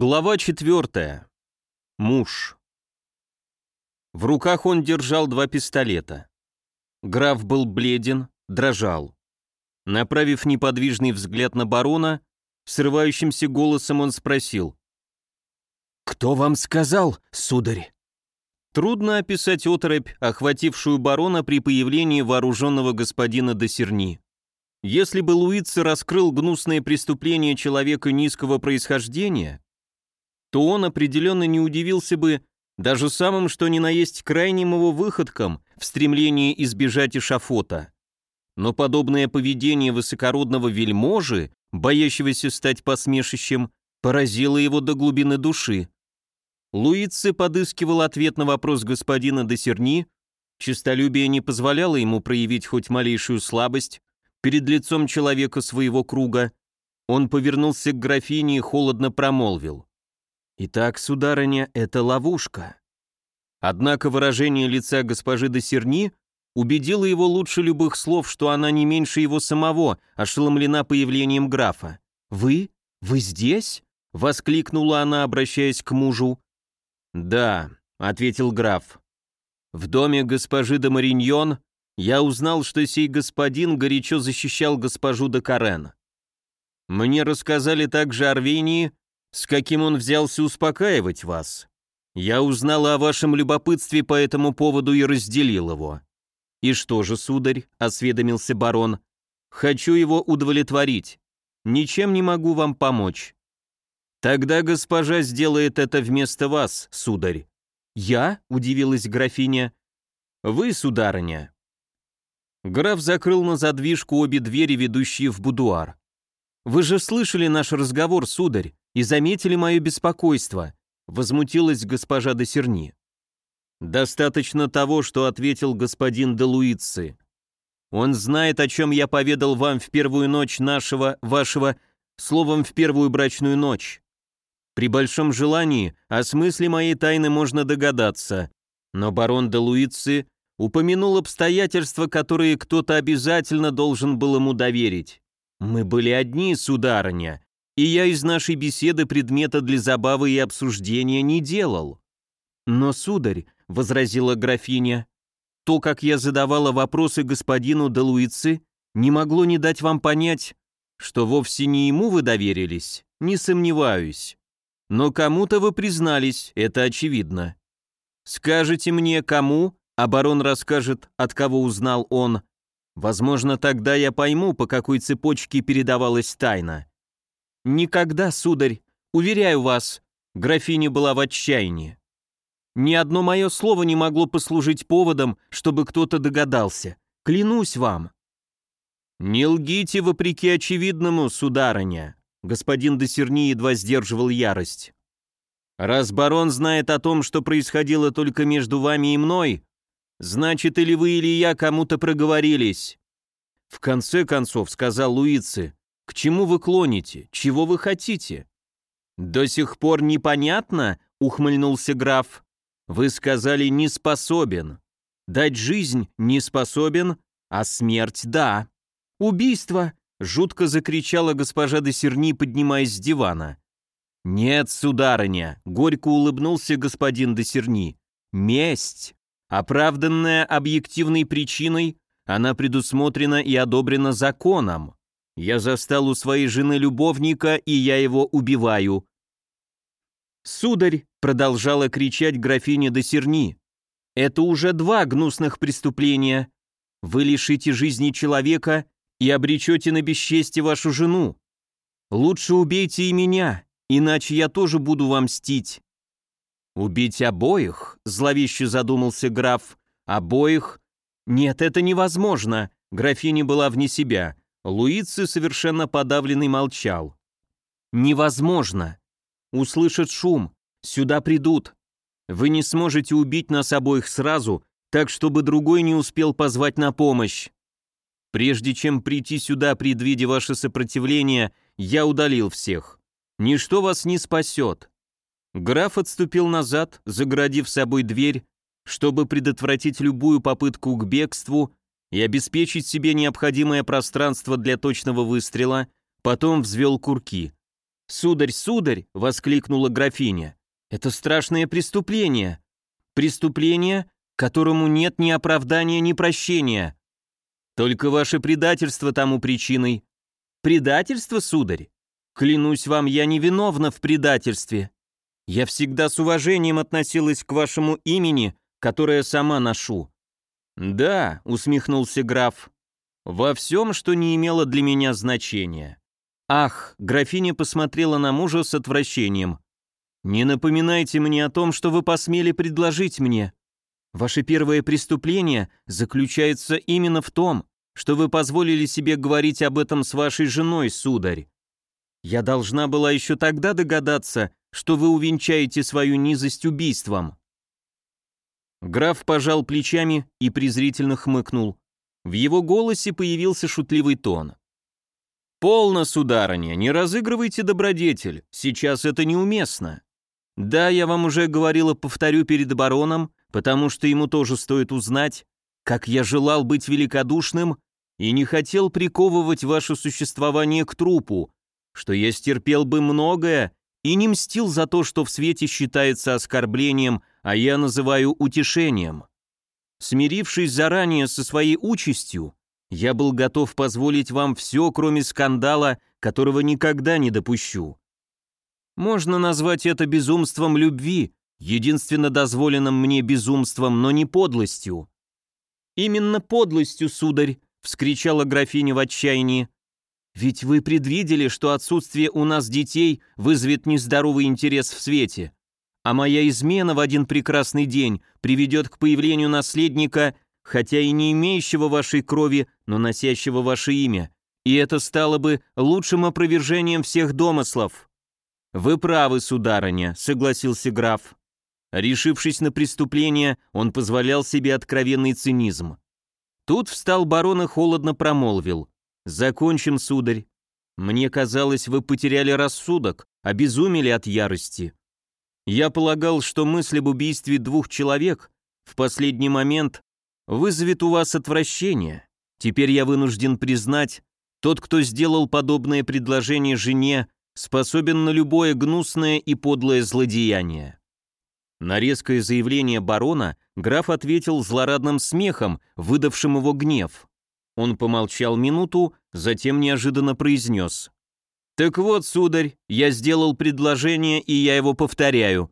Глава четвертая. Муж. В руках он держал два пистолета. Граф был бледен, дрожал. Направив неподвижный взгляд на барона, срывающимся голосом он спросил. «Кто вам сказал, сударь?» Трудно описать оторопь, охватившую барона при появлении вооруженного господина Досерни. Если бы Луица раскрыл гнусное преступление человека низкого происхождения, то он определенно не удивился бы даже самым что ни на есть крайним его выходкам в стремлении избежать эшафота. Но подобное поведение высокородного вельможи, боящегося стать посмешищем, поразило его до глубины души. Луице подыскивал ответ на вопрос господина Десерни, честолюбие не позволяло ему проявить хоть малейшую слабость перед лицом человека своего круга, он повернулся к графине и холодно промолвил. «Итак, сударыня, это ловушка». Однако выражение лица госпожи де Серни убедило его лучше любых слов, что она не меньше его самого ошеломлена появлением графа. «Вы? Вы здесь?» — воскликнула она, обращаясь к мужу. «Да», — ответил граф. «В доме госпожи де Мариньон я узнал, что сей господин горячо защищал госпожу де Карен. Мне рассказали также о рвении, с каким он взялся успокаивать вас. Я узнал о вашем любопытстве по этому поводу и разделил его. И что же, сударь, осведомился барон, хочу его удовлетворить. Ничем не могу вам помочь. Тогда госпожа сделает это вместо вас, сударь. Я? удивилась графиня. Вы, сударыня. Граф закрыл на задвижку обе двери, ведущие в будуар. Вы же слышали наш разговор, сударь и заметили мое беспокойство», — возмутилась госпожа де Серни. «Достаточно того, что ответил господин де Луицы. Он знает, о чем я поведал вам в первую ночь нашего, вашего, словом, в первую брачную ночь. При большом желании о смысле моей тайны можно догадаться, но барон де Луицы упомянул обстоятельства, которые кто-то обязательно должен был ему доверить. Мы были одни, сударыня, и я из нашей беседы предмета для забавы и обсуждения не делал. Но, сударь, — возразила графиня, — то, как я задавала вопросы господину де Луицы, не могло не дать вам понять, что вовсе не ему вы доверились, не сомневаюсь. Но кому-то вы признались, это очевидно. Скажите мне, кому, а барон расскажет, от кого узнал он. Возможно, тогда я пойму, по какой цепочке передавалась тайна. «Никогда, сударь, уверяю вас», графиня была в отчаянии. Ни одно мое слово не могло послужить поводом, чтобы кто-то догадался. Клянусь вам. «Не лгите вопреки очевидному, сударыня», господин Досерни едва сдерживал ярость. «Раз барон знает о том, что происходило только между вами и мной, значит, или вы, или я кому-то проговорились». В конце концов, сказал Луицы, к чему вы клоните? Чего вы хотите?» «До сих пор непонятно?» — ухмыльнулся граф. «Вы сказали «не способен». Дать жизнь не способен, а смерть — да». «Убийство!» — жутко закричала госпожа де Серни, поднимаясь с дивана. «Нет, сударыня», — горько улыбнулся господин де Серни. «Месть, оправданная объективной причиной, она предусмотрена и одобрена законом. Я застал у своей жены любовника, и я его убиваю». «Сударь», — продолжала кричать графиня де Серни, — «это уже два гнусных преступления. Вы лишите жизни человека и обречете на бесчестье вашу жену. Лучше убейте и меня, иначе я тоже буду вам мстить». «Убить обоих?» — зловеще задумался граф. «Обоих? Нет, это невозможно». Графиня была вне себя. Луици, совершенно подавленный, молчал. «Невозможно. Услышат шум. Сюда придут. Вы не сможете убить нас обоих сразу, так чтобы другой не успел позвать на помощь. Прежде чем прийти сюда, предвидя ваше сопротивление, я удалил всех. Ничто вас не спасет». Граф отступил назад, загородив собой дверь, чтобы предотвратить любую попытку к бегству и обеспечить себе необходимое пространство для точного выстрела, потом взвел курки. «Сударь, сударь!» — воскликнула графиня. «Это страшное преступление. Преступление, которому нет ни оправдания, ни прощения. Только ваше предательство тому причиной. Предательство, сударь? Клянусь вам, я не виновна в предательстве. Я всегда с уважением относилась к вашему имени, которое сама ношу. Да, усмехнулся граф, во всем, что не имело для меня значения. Ах, графиня посмотрела на мужа с отвращением. Не напоминайте мне о том, что вы посмели предложить мне. Ваше первое преступление заключается именно в том, что вы позволили себе говорить об этом с вашей женой, сударь. Я должна была еще тогда догадаться, что вы увенчаете свою низость убийством». Граф пожал плечами и презрительно хмыкнул. В его голосе появился шутливый тон. «Полно, сударыня, не разыгрывайте добродетель, сейчас это неуместно. Да, я вам уже говорила, повторю перед бароном, потому что ему тоже стоит узнать, как я желал быть великодушным и не хотел приковывать ваше существование к трупу, что я стерпел бы многое и не мстил за то, что в свете считается оскорблением, а я называю утешением. Смирившись заранее со своей участью, я был готов позволить вам все, кроме скандала, которого никогда не допущу. Можно назвать это безумством любви, единственно дозволенным мне безумством, но не подлостью. Именно подлостью, сударь, вскричала графиня в отчаянии. Ведь вы предвидели, что отсутствие у нас детей вызовет нездоровый интерес в свете, а моя измена в один прекрасный день приведет к появлению наследника, хотя и не имеющего вашей крови, но носящего ваше имя, и это стало бы лучшим опровержением всех домыслов. Вы правы, сударыня, согласился граф. Решившись на преступление, он позволял себе откровенный цинизм. Тут встал барон и холодно промолвил. «Закончим, сударь. Мне казалось, вы потеряли рассудок, обезумели от ярости. Я полагал, что мысль об убийстве двух человек в последний момент вызовет у вас отвращение. Теперь я вынужден признать, тот, кто сделал подобное предложение жене, способен на любое гнусное и подлое злодеяние. На резкое заявление барона граф ответил злорадным смехом, выдавшим его гнев. Он помолчал минуту, затем неожиданно произнес. «Так вот, сударь, я сделал предложение, и я его повторяю».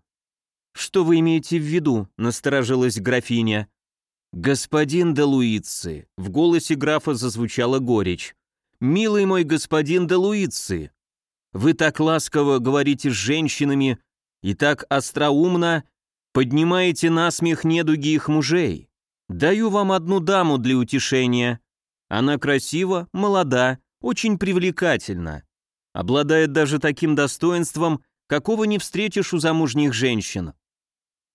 «Что вы имеете в виду?» — насторожилась графиня. «Господин де Луици», — в голосе графа зазвучала горечь. «Милый мой господин де Луици, вы так ласково говорите с женщинами и так остроумно Поднимаете на смех недуги их мужей. Даю вам одну даму для утешения. Она красива, молода, очень привлекательна. Обладает даже таким достоинством, какого не встретишь у замужних женщин.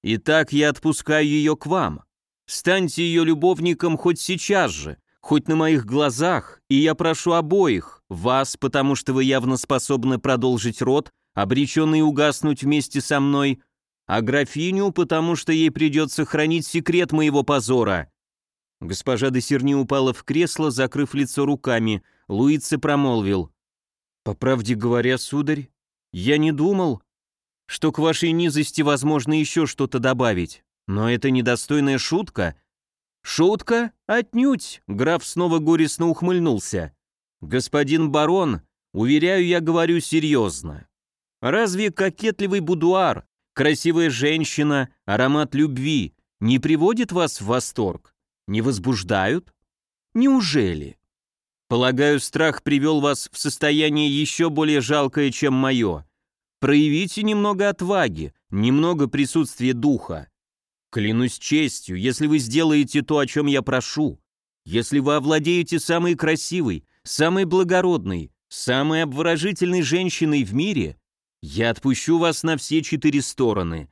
Итак, я отпускаю ее к вам. Станьте ее любовником хоть сейчас же, хоть на моих глазах, и я прошу обоих, вас, потому что вы явно способны продолжить род, обреченный угаснуть вместе со мной, а графиню, потому что ей придется хранить секрет моего позора». Госпожа де Серни упала в кресло, закрыв лицо руками. Луице промолвил. «По правде говоря, сударь, я не думал, что к вашей низости возможно еще что-то добавить. Но это недостойная шутка». «Шутка? Отнюдь!» — граф снова горестно ухмыльнулся. «Господин барон, уверяю, я говорю серьезно. Разве кокетливый будуар, Красивая женщина, аромат любви не приводит вас в восторг? Не возбуждают? Неужели? Полагаю, страх привел вас в состояние еще более жалкое, чем мое. Проявите немного отваги, немного присутствия духа. Клянусь честью, если вы сделаете то, о чем я прошу, если вы овладеете самой красивой, самой благородной, самой обворожительной женщиной в мире, я отпущу вас на все четыре стороны.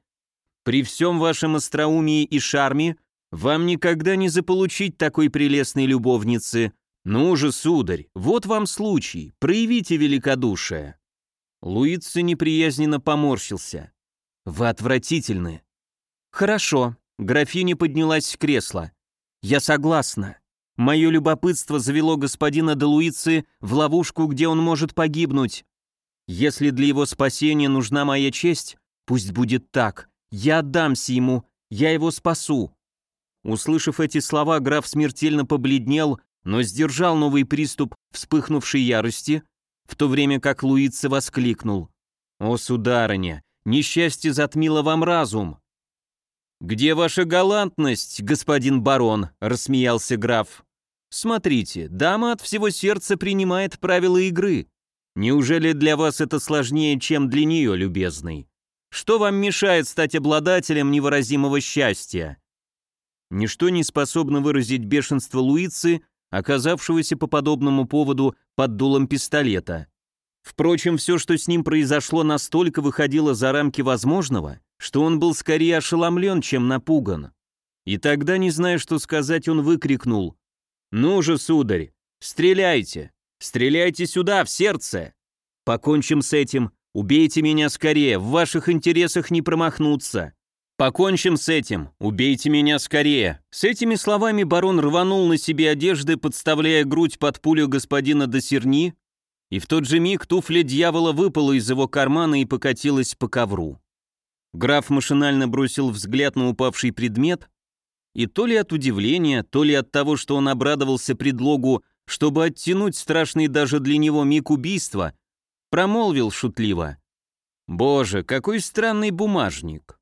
При всем вашем остроумии и шарме вам никогда не заполучить такой прелестной любовницы. Ну же, сударь, вот вам случай, проявите великодушие». Луица неприязненно поморщился. «Вы отвратительны». «Хорошо», — графиня поднялась с кресла. «Я согласна. Мое любопытство завело господина де Луицы в ловушку, где он может погибнуть. Если для его спасения нужна моя честь, пусть будет так. Я отдамся ему, я его спасу». Услышав эти слова, граф смертельно побледнел, но сдержал новый приступ вспыхнувшей ярости, в то время как Луица воскликнул. «О, сударыня, несчастье затмило вам разум!» «Где ваша галантность, господин барон?» — рассмеялся граф. «Смотрите, дама от всего сердца принимает правила игры. Неужели для вас это сложнее, чем для нее, любезный? Что вам мешает стать обладателем невыразимого счастья?» Ничто не способно выразить бешенство Луицы, оказавшегося по подобному поводу под дулом пистолета. Впрочем, все, что с ним произошло, настолько выходило за рамки возможного, что он был скорее ошеломлен, чем напуган. И тогда, не зная, что сказать, он выкрикнул «Ну же, сударь, стреляйте! Стреляйте сюда, в сердце! Покончим с этим, убейте меня скорее, в ваших интересах не промахнуться!» «Покончим с этим! Убейте меня скорее!» С этими словами барон рванул на себе одежды, подставляя грудь под пулю господина Досерни, и в тот же миг туфля дьявола выпала из его кармана и покатилась по ковру. Граф машинально бросил взгляд на упавший предмет, и то ли от удивления, то ли от того, что он обрадовался предлогу, чтобы оттянуть страшный даже для него миг убийства, промолвил шутливо. «Боже, какой странный бумажник!»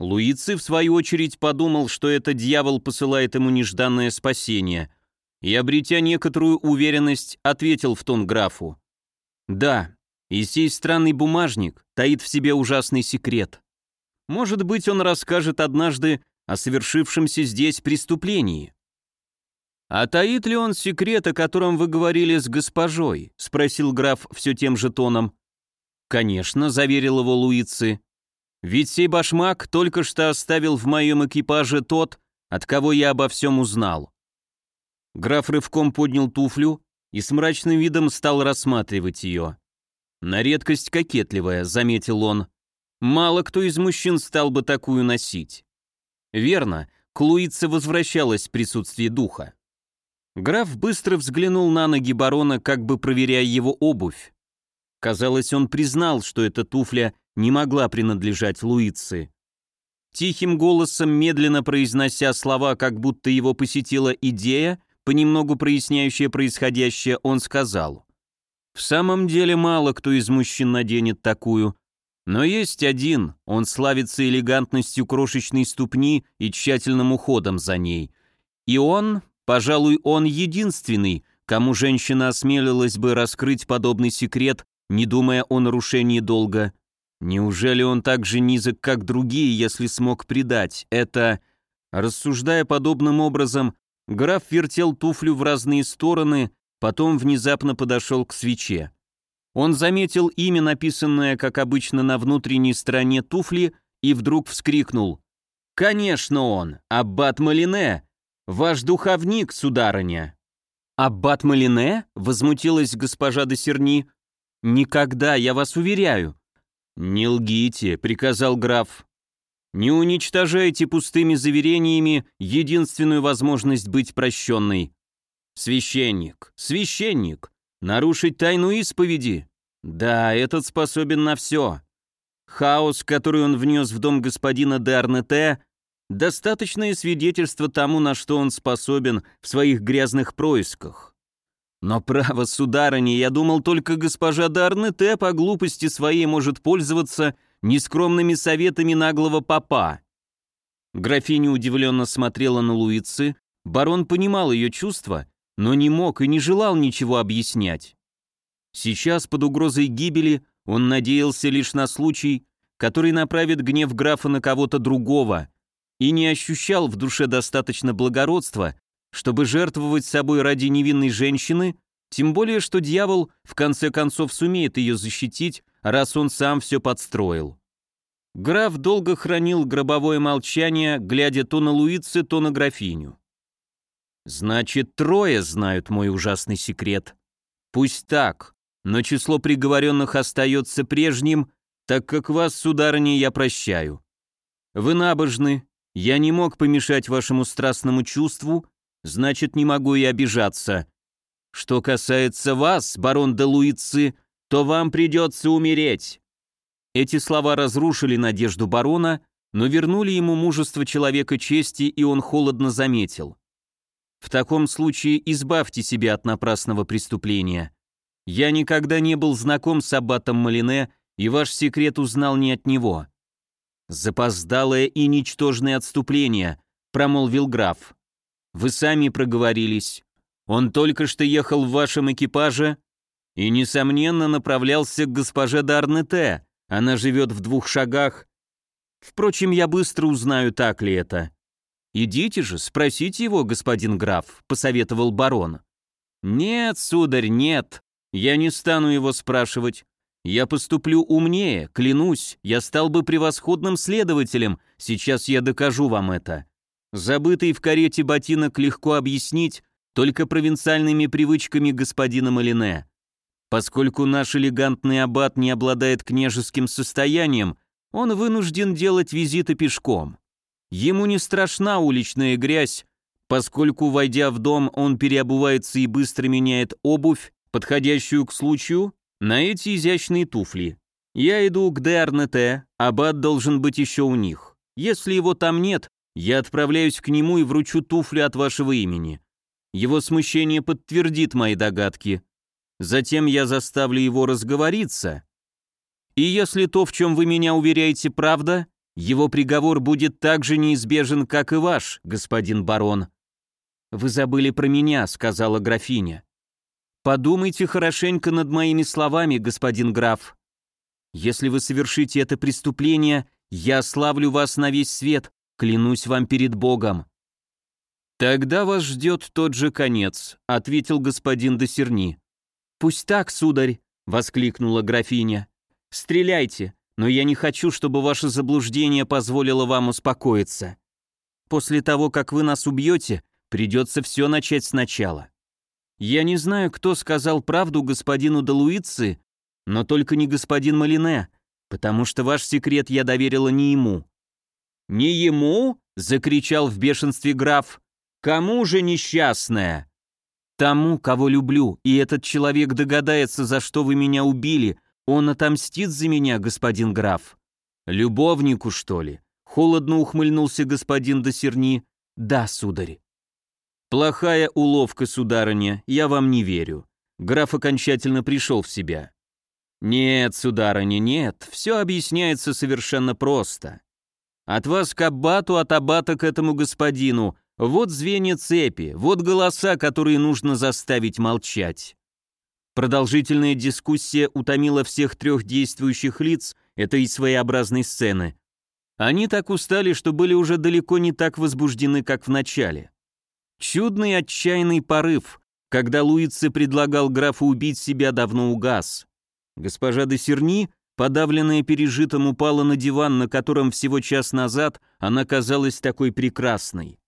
Луицы, в свою очередь, подумал, что это дьявол посылает ему нежданное спасение, и, обретя некоторую уверенность, ответил в тон графу. «Да, и сей странный бумажник таит в себе ужасный секрет. Может быть, он расскажет однажды о совершившемся здесь преступлении». «А таит ли он секрет, о котором вы говорили с госпожой?» — спросил граф все тем же тоном. «Конечно», — заверил его Луицы. Ведь сей башмак только что оставил в моем экипаже тот, от кого я обо всем узнал. Граф рывком поднял туфлю и с мрачным видом стал рассматривать ее. На редкость кокетливая, заметил он. Мало кто из мужчин стал бы такую носить. Верно, к Луице возвращалось присутствие духа. Граф быстро взглянул на ноги барона, как бы проверяя его обувь. Казалось, он признал, что эта туфля не могла принадлежать Луице. Тихим голосом, медленно произнося слова, как будто его посетила идея, понемногу проясняющая происходящее, он сказал. «В самом деле мало кто из мужчин наденет такую, но есть один, он славится элегантностью крошечной ступни и тщательным уходом за ней. И он, пожалуй, он единственный, кому женщина осмелилась бы раскрыть подобный секрет, не думая о нарушении долга, Неужели он так же низок, как другие, если смог предать? Это... Рассуждая подобным образом, граф вертел туфлю в разные стороны, потом внезапно подошел к свече. Он заметил имя, написанное, как обычно, на внутренней стороне туфли, и вдруг вскрикнул. «Конечно он! Аббат Малине! Ваш духовник, сударыня!» «Аббат Малине?» — возмутилась госпожа де Серни. «Никогда, я вас уверяю. «Не лгите», — приказал граф. «Не уничтожайте пустыми заверениями единственную возможность быть прощенной. Священник, священник, нарушить тайну исповеди. Да, этот способен на все. Хаос, который он внес в дом господина Дарнете, достаточное свидетельство тому, на что он способен в своих грязных происках. Но право, сударыня, я думал, только госпожа Дарнете по глупости своей может пользоваться нескромными советами наглого папа. Графиня удивленно смотрела на Луицы, барон понимал ее чувства, но не мог и не желал ничего объяснять. Сейчас, под угрозой гибели, он надеялся лишь на случай, который направит гнев графа на кого-то другого, и не ощущал в душе достаточно благородства, чтобы жертвовать собой ради невинной женщины, тем более, что дьявол в конце концов сумеет ее защитить, раз он сам все подстроил. Граф долго хранил гробовое молчание, глядя то на Луице, то на графиню. «Значит, трое знают мой ужасный секрет. Пусть так, но число приговоренных остается прежним, так как вас, сударыня, я прощаю. Вы набожны, я не мог помешать вашему страстному чувству, значит, не могу и обижаться. Что касается вас, барон де Луицы, то вам придется умереть». Эти слова разрушили надежду барона, но вернули ему мужество человека чести, и он холодно заметил. «В таком случае избавьте себя от напрасного преступления. Я никогда не был знаком с аббатом Малине, и ваш секрет узнал не от него». «Запоздалое и ничтожное отступление», — промолвил граф. «Вы сами проговорились. Он только что ехал в вашем экипаже и, несомненно, направлялся к госпоже Дарнете. Она живет в двух шагах. Впрочем, я быстро узнаю, так ли это. «Идите же, спросите его, господин граф», — посоветовал барон. «Нет, сударь, нет. Я не стану его спрашивать. Я поступлю умнее, клянусь, я стал бы превосходным следователем, сейчас я докажу вам это. Забытый в карете ботинок легко объяснить только провинциальными привычками господина Малине. Поскольку наш элегантный аббат не обладает княжеским состоянием, он вынужден делать визиты пешком. Ему не страшна уличная грязь, поскольку, войдя в дом, он переобувается и быстро меняет обувь, подходящую к случаю, на эти изящные туфли. Я иду к Д'Арнете, аббат должен быть еще у них. Если его там нет, я отправляюсь к нему и вручу туфли от вашего имени. Его смущение подтвердит мои догадки. Затем я заставлю его разговориться. И если то, в чем вы меня уверяете, правда, его приговор будет так же неизбежен, как и ваш, господин барон. Вы забыли про меня, сказала графиня. Подумайте хорошенько над моими словами, господин граф. Если вы совершите это преступление, я славлю вас на весь свет, клянусь вам перед Богом. Тогда вас ждет тот же конец, ответил господин Досерни. Пусть так, сударь, воскликнула графиня. Стреляйте, но я не хочу, чтобы ваше заблуждение позволило вам успокоиться. После того, как вы нас убьете, придется все начать сначала. Я не знаю, кто сказал правду господину Делуицы, но только не господин Малине, потому что ваш секрет я доверила не ему». «Не ему?» — закричал в бешенстве граф. «Кому же несчастная?» «Тому, кого люблю, и этот человек догадается, за что вы меня убили, он отомстит за меня, господин граф. Любовнику, что ли? Холодно ухмыльнулся господин Досерни. Да, сударь. Плохая уловка, сударыня, я вам не верю. Граф окончательно пришел в себя. Нет, сударыня, нет, все объясняется совершенно просто. От вас к аббату, от аббата к этому господину. Вот звенья цепи, вот голоса, которые нужно заставить молчать. Продолжительная дискуссия утомила всех трех действующих лиц этой своеобразной сцены. Они так устали, что были уже далеко не так возбуждены, как в начале. Чудный отчаянный порыв, когда Луице предлагал графу убить себя, давно угас. Госпожа де Серни, подавленная пережитым, упала на диван, на котором всего час назад она казалась такой прекрасной.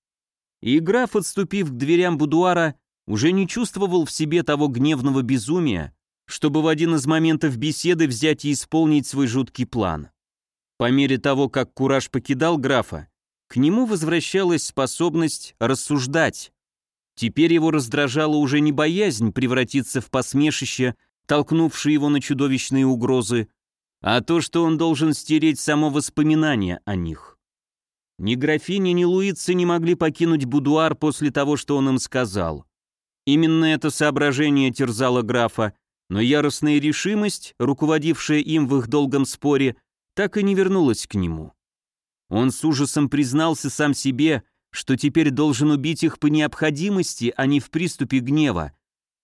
И граф, отступив к дверям будуара, уже не чувствовал в себе того гневного безумия, чтобы в один из моментов беседы взять и исполнить свой жуткий план. По мере того, как кураж покидал графа, к нему возвращалась способность рассуждать. Теперь его раздражала уже не боязнь превратиться в посмешище, толкнувшее его на чудовищные угрозы, а то, что он должен стереть само воспоминание о них. Ни графиня, ни Луица не могли покинуть будуар после того, что он им сказал. Именно это соображение терзало графа, но яростная решимость, руководившая им в их долгом споре, так и не вернулась к нему. Он с ужасом признался сам себе, что теперь должен убить их по необходимости, а не в приступе гнева.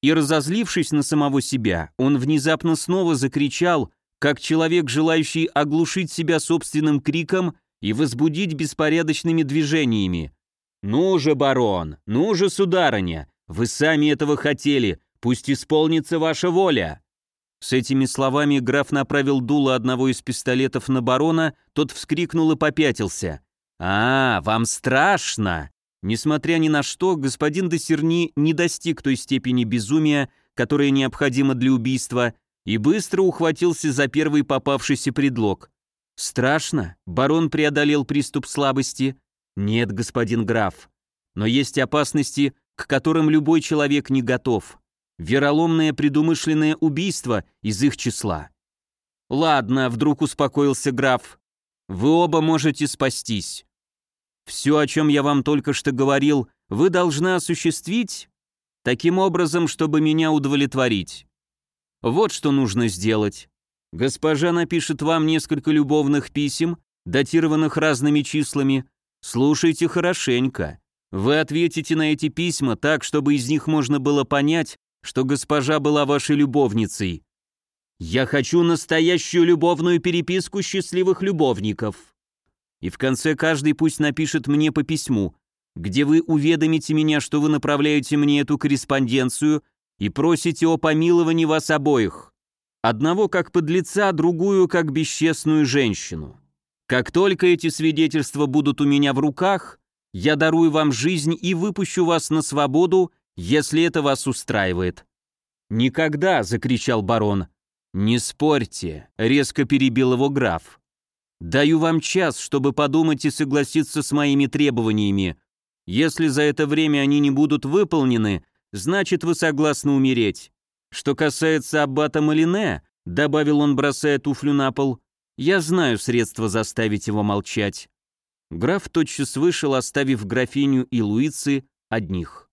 И разозлившись на самого себя, он внезапно снова закричал, как человек, желающий оглушить себя собственным криком и возбудить беспорядочными движениями. «Ну же, барон! Ну же, сударыня! Вы сами этого хотели, пусть исполнится ваша воля!» С этими словами граф направил дуло одного из пистолетов на барона, тот вскрикнул и попятился. «А, вам страшно!» Несмотря ни на что, господин де Серни не достиг той степени безумия, которая необходима для убийства, и быстро ухватился за первый попавшийся предлог. «Страшно?» Барон преодолел приступ слабости. «Нет, господин граф. Но есть опасности, к которым любой человек не готов. вероломное предумышленное убийство из их числа. «Ладно», — вдруг успокоился граф, — «вы оба можете спастись. Все, о чем я вам только что говорил, вы должны осуществить таким образом, чтобы меня удовлетворить. Вот что нужно сделать. Госпожа напишет вам несколько любовных писем, датированных разными числами. Слушайте хорошенько. Вы ответите на эти письма так, чтобы из них можно было понять, что госпожа была вашей любовницей. Я хочу настоящую любовную переписку счастливых любовников. И в конце каждый пусть напишет мне по письму, где вы уведомите меня, что вы направляете мне эту корреспонденцию и просите о помиловании вас обоих. Одного как подлеца, другую как бесчестную женщину. Как только эти свидетельства будут у меня в руках, я дарую вам жизнь и выпущу вас на свободу, если это вас устраивает». «Никогда!» — закричал барон. «Не спорьте», — резко перебил его граф. «Даю вам час, чтобы подумать и согласиться с моими требованиями. Если за это время они не будут выполнены, значит, вы согласны умереть. Что касается аббата Малине, добавил он, бросая туфлю на пол, я знаю средства заставить его молчать». Граф тотчас вышел, оставив графиню и Луицы одних.